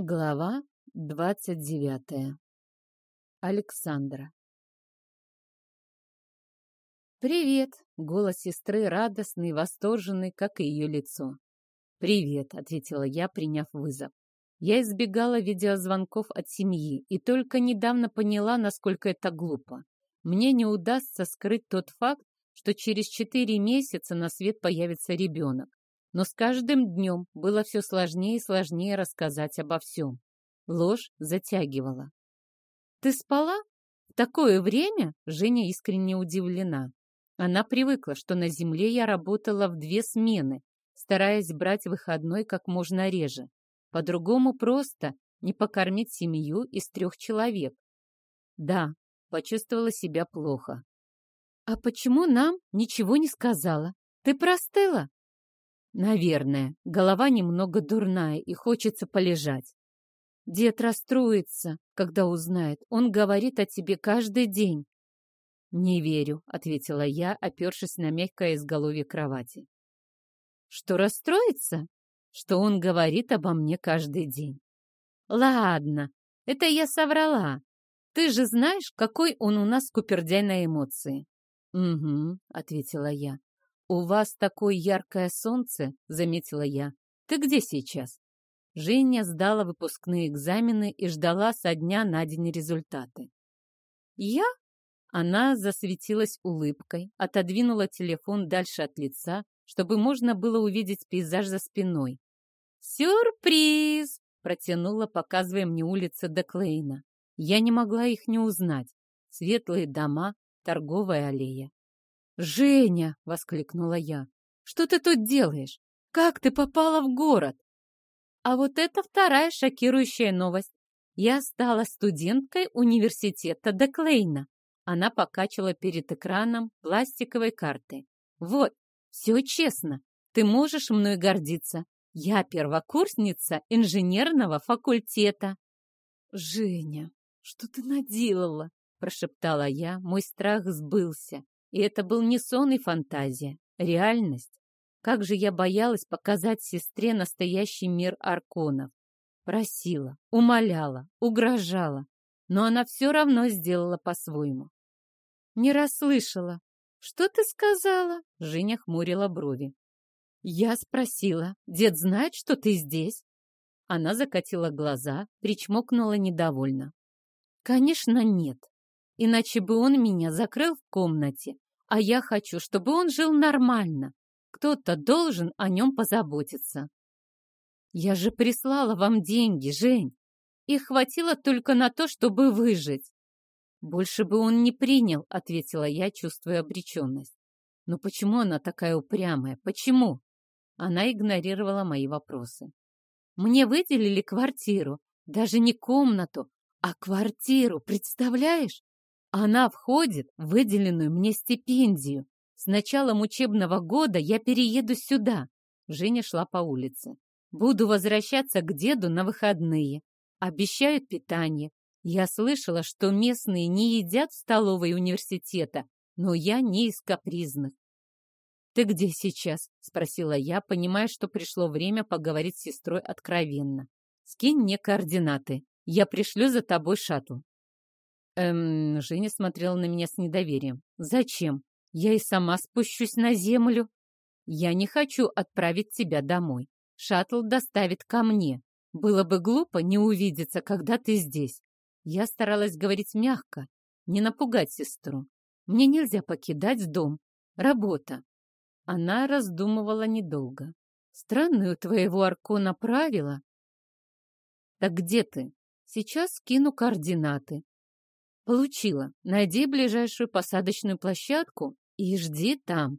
Глава двадцать девятая. Александра. «Привет!» — голос сестры радостный, восторженный, как и ее лицо. «Привет!» — ответила я, приняв вызов. Я избегала видеозвонков от семьи и только недавно поняла, насколько это глупо. Мне не удастся скрыть тот факт, что через четыре месяца на свет появится ребенок. Но с каждым днем было все сложнее и сложнее рассказать обо всем. Ложь затягивала. «Ты спала? В такое время?» Женя искренне удивлена. Она привыкла, что на земле я работала в две смены, стараясь брать выходной как можно реже. По-другому просто не покормить семью из трех человек. Да, почувствовала себя плохо. «А почему нам ничего не сказала? Ты простыла?» Наверное, голова немного дурная и хочется полежать. Дед расстроится, когда узнает. Он говорит о тебе каждый день. «Не верю», — ответила я, опершись на мягкое изголовье кровати. «Что расстроится? Что он говорит обо мне каждый день». «Ладно, это я соврала. Ты же знаешь, какой он у нас купердяй на эмоции». «Угу», — ответила я. «У вас такое яркое солнце», — заметила я. «Ты где сейчас?» Женя сдала выпускные экзамены и ждала со дня на день результаты. «Я?» Она засветилась улыбкой, отодвинула телефон дальше от лица, чтобы можно было увидеть пейзаж за спиной. «Сюрприз!» — протянула, показывая мне улицы Деклейна. Я не могла их не узнать. Светлые дома, торговая аллея. «Женя!» — воскликнула я. «Что ты тут делаешь? Как ты попала в город?» А вот это вторая шокирующая новость. Я стала студенткой университета Деклейна. Она покачала перед экраном пластиковой карты. Вот, все честно. Ты можешь мной гордиться. Я первокурсница инженерного факультета. Женя, что ты наделала? Прошептала я. Мой страх сбылся. И это был не сон и фантазия, реальность. Как же я боялась показать сестре настоящий мир Арконов. Просила, умоляла, угрожала, но она все равно сделала по-своему. Не расслышала. «Что ты сказала?» — Женя хмурила брови. Я спросила, «Дед знает, что ты здесь?» Она закатила глаза, причмокнула недовольно. «Конечно, нет. Иначе бы он меня закрыл в комнате, а я хочу, чтобы он жил нормально. Кто-то должен о нем позаботиться. Я же прислала вам деньги, Жень. Их хватило только на то, чтобы выжить. Больше бы он не принял, ответила я, чувствуя обреченность. Но почему она такая упрямая? Почему? Она игнорировала мои вопросы. Мне выделили квартиру, даже не комнату, а квартиру, представляешь? Она входит в выделенную мне стипендию. С началом учебного года я перееду сюда. Женя шла по улице. Буду возвращаться к деду на выходные. Обещают питание. Я слышала, что местные не едят в столовой университета, но я не из капризных. «Ты где сейчас?» — спросила я, понимая, что пришло время поговорить с сестрой откровенно. «Скинь мне координаты. Я пришлю за тобой шаттл». Эм, Женя смотрела на меня с недоверием. Зачем? Я и сама спущусь на землю. Я не хочу отправить тебя домой. Шаттл доставит ко мне. Было бы глупо не увидеться, когда ты здесь. Я старалась говорить мягко, не напугать сестру. Мне нельзя покидать дом. Работа. Она раздумывала недолго. Странное у твоего Аркона правила. Так где ты? Сейчас скину координаты. Получила. Найди ближайшую посадочную площадку и жди там.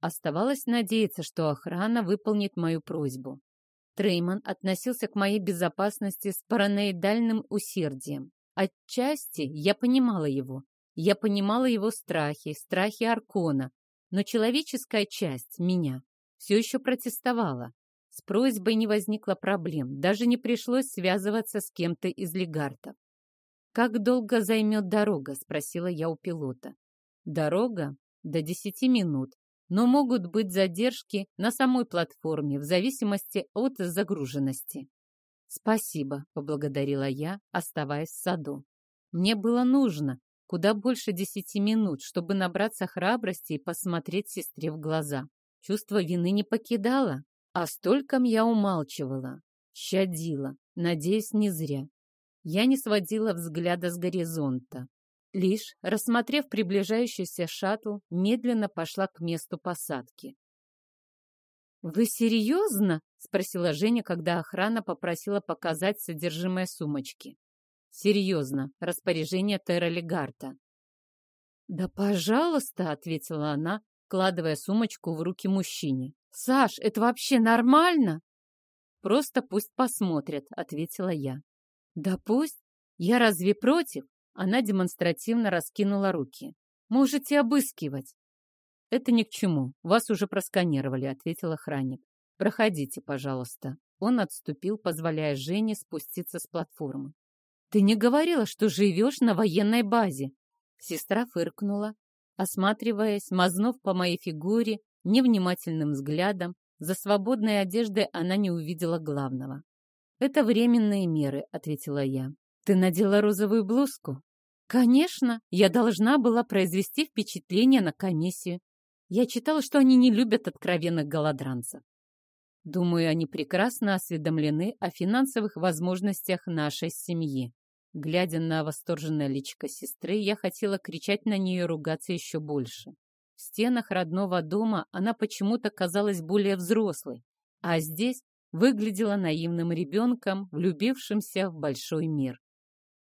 Оставалось надеяться, что охрана выполнит мою просьбу. Трейман относился к моей безопасности с параноидальным усердием. Отчасти я понимала его. Я понимала его страхи, страхи Аркона, но человеческая часть меня все еще протестовала. С просьбой не возникло проблем, даже не пришлось связываться с кем-то из легартов. «Как долго займет дорога?» — спросила я у пилота. «Дорога? До десяти минут, но могут быть задержки на самой платформе в зависимости от загруженности». «Спасибо», — поблагодарила я, оставаясь в саду. Мне было нужно куда больше десяти минут, чтобы набраться храбрости и посмотреть сестре в глаза. Чувство вины не покидало, а стольком я умалчивала, щадила, надеясь не зря. Я не сводила взгляда с горизонта. Лишь, рассмотрев приближающийся шаттл, медленно пошла к месту посадки. «Вы серьезно?» — спросила Женя, когда охрана попросила показать содержимое сумочки. «Серьезно, распоряжение Терролигарта». «Да пожалуйста», — ответила она, вкладывая сумочку в руки мужчине. «Саш, это вообще нормально?» «Просто пусть посмотрят», — ответила я. «Да пусть. Я разве против?» Она демонстративно раскинула руки. «Можете обыскивать». «Это ни к чему. Вас уже просканировали», — ответил охранник. «Проходите, пожалуйста». Он отступил, позволяя Жене спуститься с платформы. «Ты не говорила, что живешь на военной базе?» Сестра фыркнула, осматриваясь, мазнув по моей фигуре невнимательным взглядом. За свободной одеждой она не увидела главного. «Это временные меры», — ответила я. «Ты надела розовую блузку?» «Конечно, я должна была произвести впечатление на комиссию. Я читала, что они не любят откровенных голодранцев. Думаю, они прекрасно осведомлены о финансовых возможностях нашей семьи. Глядя на восторженное личико сестры, я хотела кричать на нее ругаться еще больше. В стенах родного дома она почему-то казалась более взрослой, а здесь выглядела наивным ребенком, влюбившимся в большой мир.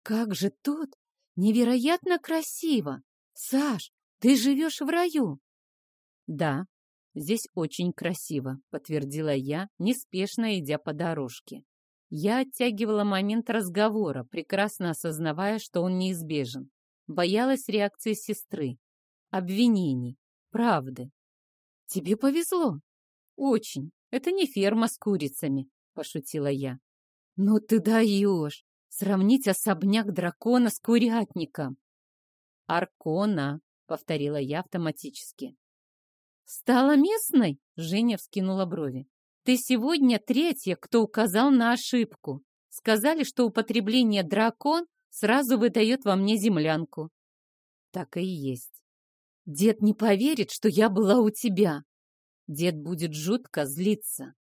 «Как же тут невероятно красиво! Саш, ты живешь в раю!» «Да, здесь очень красиво», — подтвердила я, неспешно идя по дорожке. Я оттягивала момент разговора, прекрасно осознавая, что он неизбежен. Боялась реакции сестры, обвинений, правды. «Тебе повезло. Очень. Это не ферма с курицами», — пошутила я. «Ну ты даешь! Сравнить особняк дракона с курятником!» «Аркона», — повторила я автоматически. «Стала местной?» — Женя вскинула брови. «Ты сегодня третья, кто указал на ошибку. Сказали, что употребление дракон сразу выдает во мне землянку». Так и есть. Дед не поверит, что я была у тебя. Дед будет жутко злиться.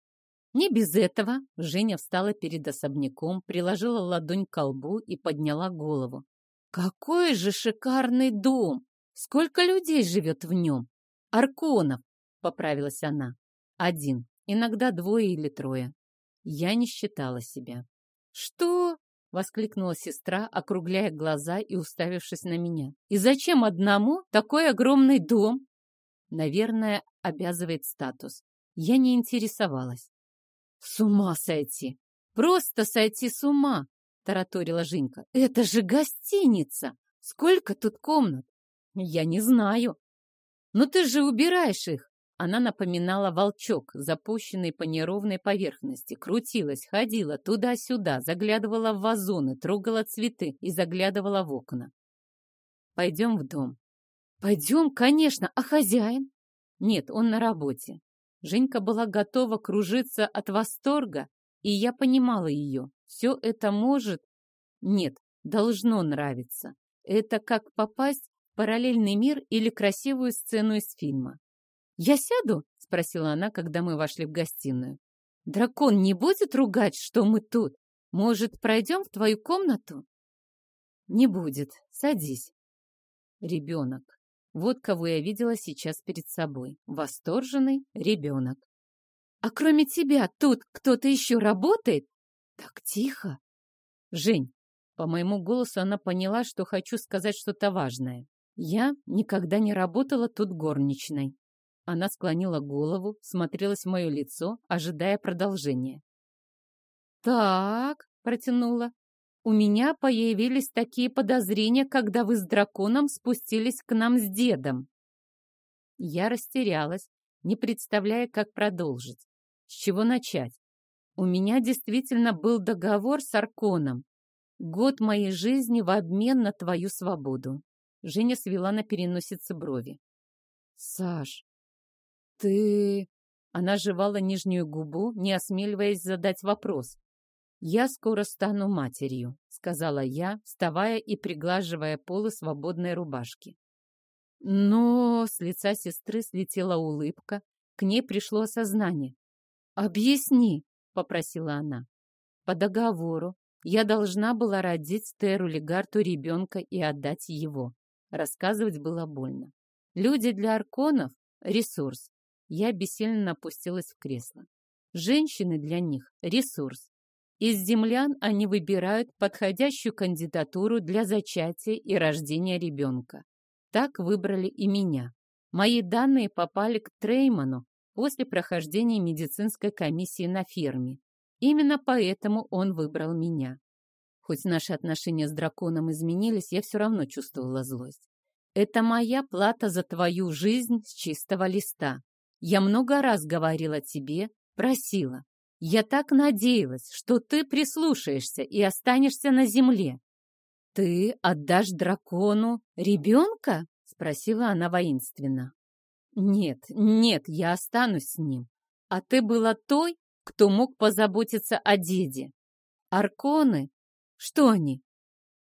Не без этого Женя встала перед особняком, приложила ладонь к колбу и подняла голову. Какой же шикарный дом! Сколько людей живет в нем! «Арконов», — поправилась она. «Один, иногда двое или трое». Я не считала себя. «Что?» — воскликнула сестра, округляя глаза и уставившись на меня. «И зачем одному такой огромный дом?» Наверное, обязывает статус. Я не интересовалась. «С ума сойти! Просто сойти с ума!» — тараторила Женька. «Это же гостиница! Сколько тут комнат?» «Я не знаю», «Но ты же убираешь их!» Она напоминала волчок, запущенный по неровной поверхности, крутилась, ходила туда-сюда, заглядывала в вазоны, трогала цветы и заглядывала в окна. «Пойдем в дом». «Пойдем, конечно, а хозяин?» «Нет, он на работе». Женька была готова кружиться от восторга, и я понимала ее. Все это может... Нет, должно нравиться. Это как попасть параллельный мир или красивую сцену из фильма. «Я сяду?» — спросила она, когда мы вошли в гостиную. «Дракон не будет ругать, что мы тут? Может, пройдем в твою комнату?» «Не будет. Садись». Ребенок. Вот кого я видела сейчас перед собой. Восторженный ребенок. «А кроме тебя тут кто-то еще работает?» «Так тихо!» «Жень!» По моему голосу она поняла, что хочу сказать что-то важное. Я никогда не работала тут горничной. Она склонила голову, смотрелась в мое лицо, ожидая продолжения. «Так», — протянула, — «у меня появились такие подозрения, когда вы с драконом спустились к нам с дедом». Я растерялась, не представляя, как продолжить. С чего начать? У меня действительно был договор с Арконом. Год моей жизни в обмен на твою свободу. Женя свела на переносице брови. «Саш, ты...» Она жевала нижнюю губу, не осмеливаясь задать вопрос. «Я скоро стану матерью», — сказала я, вставая и приглаживая полы свободной рубашки. Но с лица сестры слетела улыбка, к ней пришло осознание. «Объясни», — попросила она. «По договору я должна была родить Стеру Легарту ребенка и отдать его. Рассказывать было больно. Люди для арконов — ресурс. Я бессильно опустилась в кресло. Женщины для них — ресурс. Из землян они выбирают подходящую кандидатуру для зачатия и рождения ребенка. Так выбрали и меня. Мои данные попали к Трейману после прохождения медицинской комиссии на ферме. Именно поэтому он выбрал меня. Хоть наши отношения с драконом изменились, я все равно чувствовала злость. Это моя плата за твою жизнь с чистого листа. Я много раз говорила тебе, просила. Я так надеялась, что ты прислушаешься и останешься на земле. Ты отдашь дракону ребенка? Спросила она воинственно. Нет, нет, я останусь с ним. А ты была той, кто мог позаботиться о деде. Арконы? Что они?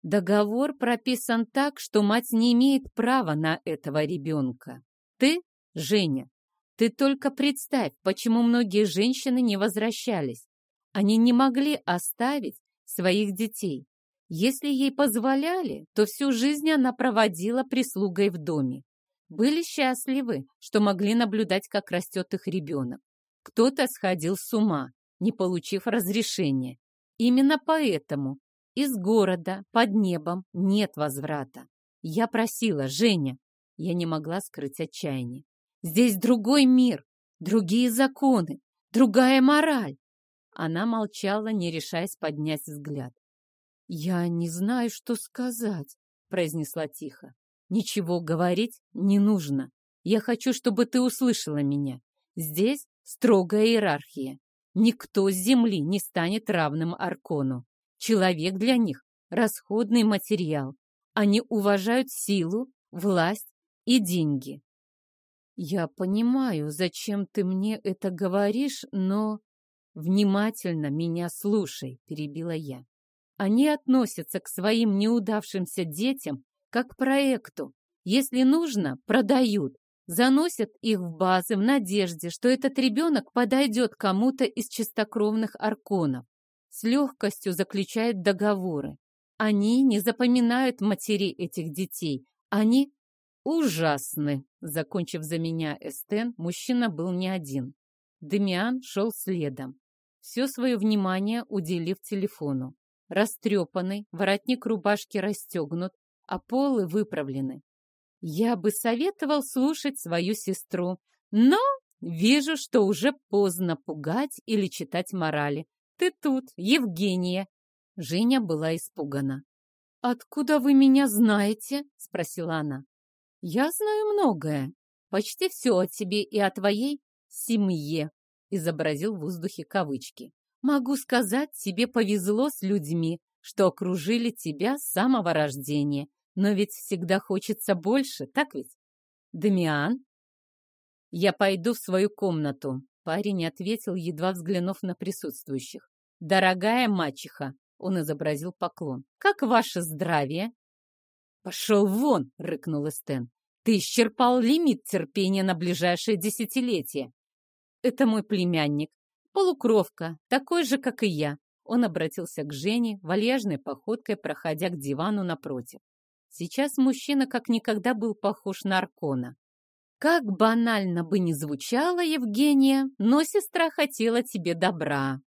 Договор прописан так, что мать не имеет права на этого ребенка. Ты, Женя, ты только представь, почему многие женщины не возвращались. Они не могли оставить своих детей. Если ей позволяли, то всю жизнь она проводила прислугой в доме. Были счастливы, что могли наблюдать, как растет их ребенок. Кто-то сходил с ума, не получив разрешения. Именно поэтому из города под небом нет возврата. Я просила, Женя, я не могла скрыть отчаяние. Здесь другой мир, другие законы, другая мораль. Она молчала, не решаясь поднять взгляд. «Я не знаю, что сказать», — произнесла тихо. «Ничего говорить не нужно. Я хочу, чтобы ты услышала меня. Здесь строгая иерархия. Никто с земли не станет равным Аркону. Человек для них — расходный материал. Они уважают силу, власть и деньги. «Я понимаю, зачем ты мне это говоришь, но...» «Внимательно меня слушай», — перебила я. «Они относятся к своим неудавшимся детям как к проекту. Если нужно, продают, заносят их в базы в надежде, что этот ребенок подойдет кому-то из чистокровных арконов. С легкостью заключают договоры. Они не запоминают матерей этих детей. Они «Ужасны!» Закончив за меня Эстен, мужчина был не один. Демиан шел следом, все свое внимание уделив телефону. Растрепанный, воротник рубашки расстегнут, а полы выправлены. Я бы советовал слушать свою сестру, но вижу, что уже поздно пугать или читать морали. Ты тут, Евгения. Женя была испугана. «Откуда вы меня знаете?» — спросила она. «Я знаю многое. Почти все о тебе и о твоей семье», — изобразил в воздухе кавычки. «Могу сказать, тебе повезло с людьми, что окружили тебя с самого рождения. Но ведь всегда хочется больше, так ведь? Дамиан?» «Я пойду в свою комнату», — парень ответил, едва взглянув на присутствующих. «Дорогая мачеха», — он изобразил поклон, — «как ваше здравие?» «Пошел вон!» — рыкнул Эстен. «Ты исчерпал лимит терпения на ближайшее десятилетие!» «Это мой племянник, полукровка, такой же, как и я!» Он обратился к Жене, вальяжной походкой проходя к дивану напротив. Сейчас мужчина как никогда был похож на Аркона. Как банально бы ни звучало, Евгения, но сестра хотела тебе добра.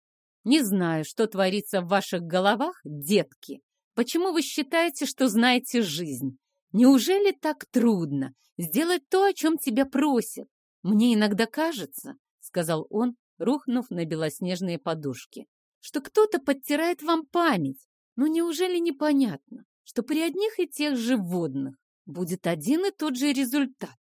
Не знаю, что творится в ваших головах, детки, Почему вы считаете, что знаете жизнь? Неужели так трудно сделать то, о чем тебя просят? Мне иногда кажется, — сказал он, рухнув на белоснежные подушки, — что кто-то подтирает вам память. Но неужели непонятно, что при одних и тех же водных будет один и тот же результат?